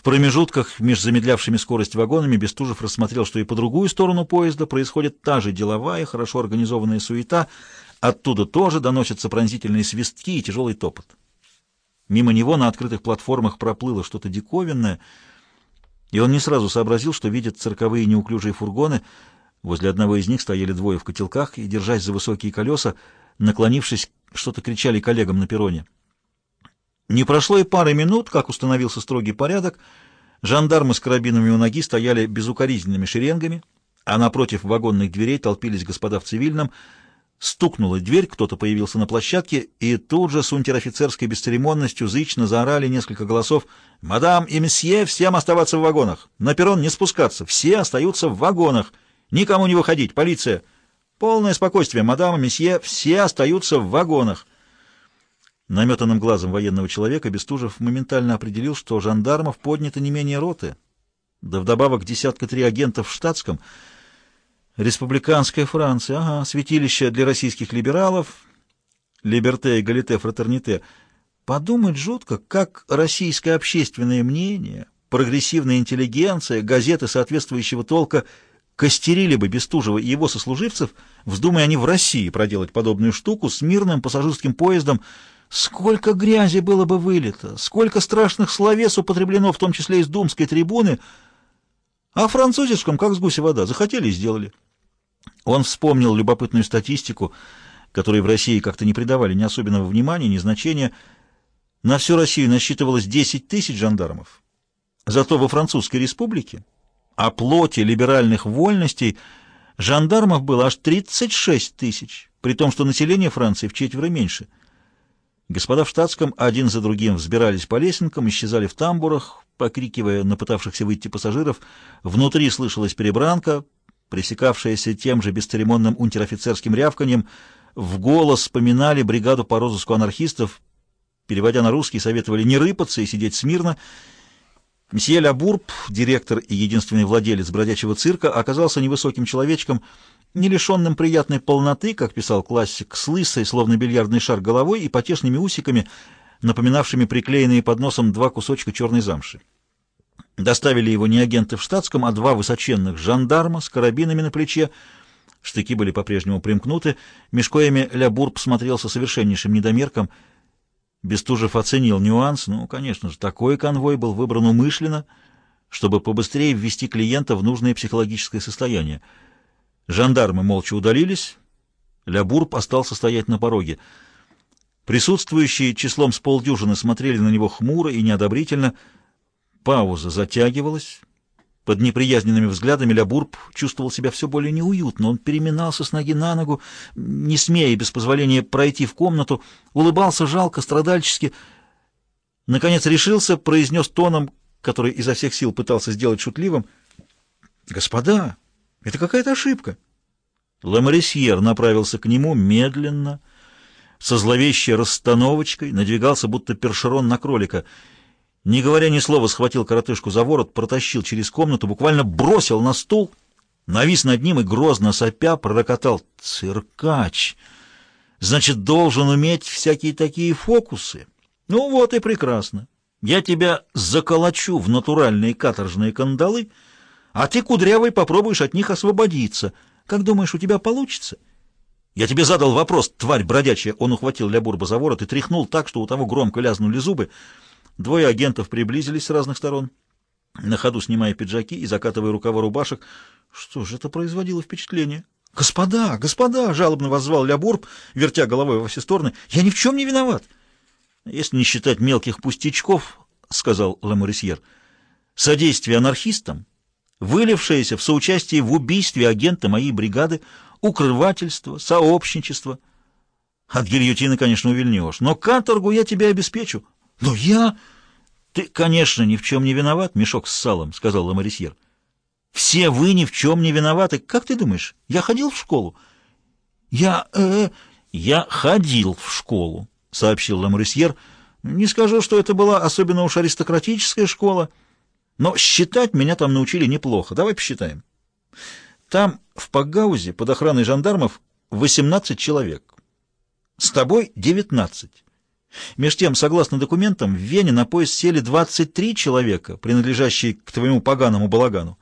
В промежутках между замедлявшими скорость вагонами Бестужев рассмотрел, что и по другую сторону поезда происходит та же деловая, хорошо организованная суета. Оттуда тоже доносятся пронзительные свистки и тяжелый топот. Мимо него на открытых платформах проплыло что-то диковинное, и он не сразу сообразил, что видит цирковые неуклюжие фургоны. Возле одного из них стояли двое в котелках и, держась за высокие колеса, наклонившись, что-то кричали коллегам на перроне. Не прошло и пары минут, как установился строгий порядок. Жандармы с карабинами у ноги стояли безукоризненными шеренгами, а напротив вагонных дверей толпились господа в цивильном. Стукнула дверь, кто-то появился на площадке, и тут же с унтер-офицерской бесцеремонностью зычно заорали несколько голосов «Мадам и месье, всем оставаться в вагонах! На перрон не спускаться! Все остаются в вагонах! Никому не выходить! Полиция! Полное спокойствие! Мадам и месье, все остаются в вагонах!» Наметанным глазом военного человека Бестужев моментально определил, что жандармов поднято не менее роты, да вдобавок десятка три агентов в штатском. Республиканская Франция, ага, святилище для российских либералов, либерте и галите фратерните. Подумать жутко, как российское общественное мнение, прогрессивная интеллигенция, газеты соответствующего толка костерили бы Бестужева и его сослуживцев, вздумая они в России проделать подобную штуку с мирным пассажирским поездом, Сколько грязи было бы вылито, сколько страшных словес употреблено, в том числе из думской трибуны, а французском, как с гуся вода, захотели и сделали. Он вспомнил любопытную статистику, которой в России как-то не придавали ни особенного внимания, ни значения. На всю Россию насчитывалось 10 тысяч жандармов. Зато во Французской республике о плоти либеральных вольностей жандармов было аж 36 тысяч, при том, что население Франции в четверо меньше – Господа в штатском один за другим взбирались по лесенкам, исчезали в тамбурах, покрикивая на пытавшихся выйти пассажиров. Внутри слышалась перебранка, пресекавшаяся тем же бесцеремонным унтер-офицерским рявканьем. В голос вспоминали бригаду по розыску анархистов, переводя на русский, советовали не рыпаться и сидеть смирно. Мсье Лабурб, директор и единственный владелец бродячего цирка, оказался невысоким человечком, не лишенным приятной полноты, как писал классик, с лысой, словно бильярдный шар головой и потешными усиками, напоминавшими приклеенные под носом два кусочка черной замши. Доставили его не агенты в штатском, а два высоченных жандарма с карабинами на плече. Штыки были по-прежнему примкнуты. Мешкоями Лябурб смотрелся совершеннейшим недомерком. Бестужев оценил нюанс. Ну, конечно же, такой конвой был выбран умышленно, чтобы побыстрее ввести клиента в нужное психологическое состояние — Жандармы молча удалились. Лябурб остался стоять на пороге. Присутствующие числом с полдюжины смотрели на него хмуро и неодобрительно. Пауза затягивалась. Под неприязненными взглядами Лябурб чувствовал себя все более неуютно. Он переминался с ноги на ногу, не смея без позволения пройти в комнату, улыбался жалко, страдальчески. Наконец решился, произнес тоном, который изо всех сил пытался сделать шутливым. «Господа!» Это какая-то ошибка. Ламарисьер направился к нему медленно, со зловещей расстановочкой, надвигался, будто першерон на кролика. Не говоря ни слова, схватил коротышку за ворот, протащил через комнату, буквально бросил на стул, навис над ним и, грозно сопя, пророкотал «Циркач! Значит, должен уметь всякие такие фокусы? Ну вот и прекрасно. Я тебя заколочу в натуральные каторжные кандалы — а ты, кудрявый, попробуешь от них освободиться. Как думаешь, у тебя получится? Я тебе задал вопрос, тварь бродячая. Он ухватил Лябурба за ворот и тряхнул так, что у того громко лязнули зубы. Двое агентов приблизились с разных сторон, на ходу снимая пиджаки и закатывая рукава рубашек. Что же это производило впечатление? «Господа, господа!» — жалобно воззвал Лябурб, вертя головой во все стороны. «Я ни в чем не виноват!» «Если не считать мелких пустячков, — сказал Ламорисьер, — содействие анархистам вылившееся в соучастие в убийстве агента моей бригады, укрывательство, сообщничество. От гильотины, конечно, увильнешь, но каторгу я тебе обеспечу. Но я... Ты, конечно, ни в чем не виноват, мешок с салом, — сказал Ламарисьер. Все вы ни в чем не виноваты. Как ты думаешь, я ходил в школу? Я... Э, -э я ходил в школу, — сообщил Ламарисьер. Не скажу, что это была особенно уж аристократическая школа, — но считать меня там научили неплохо. Давай посчитаем. Там, в Пагаузе, под охраной жандармов, 18 человек. С тобой 19. Меж тем, согласно документам, в Вене на поезд сели 23 человека, принадлежащие к твоему поганому балагану.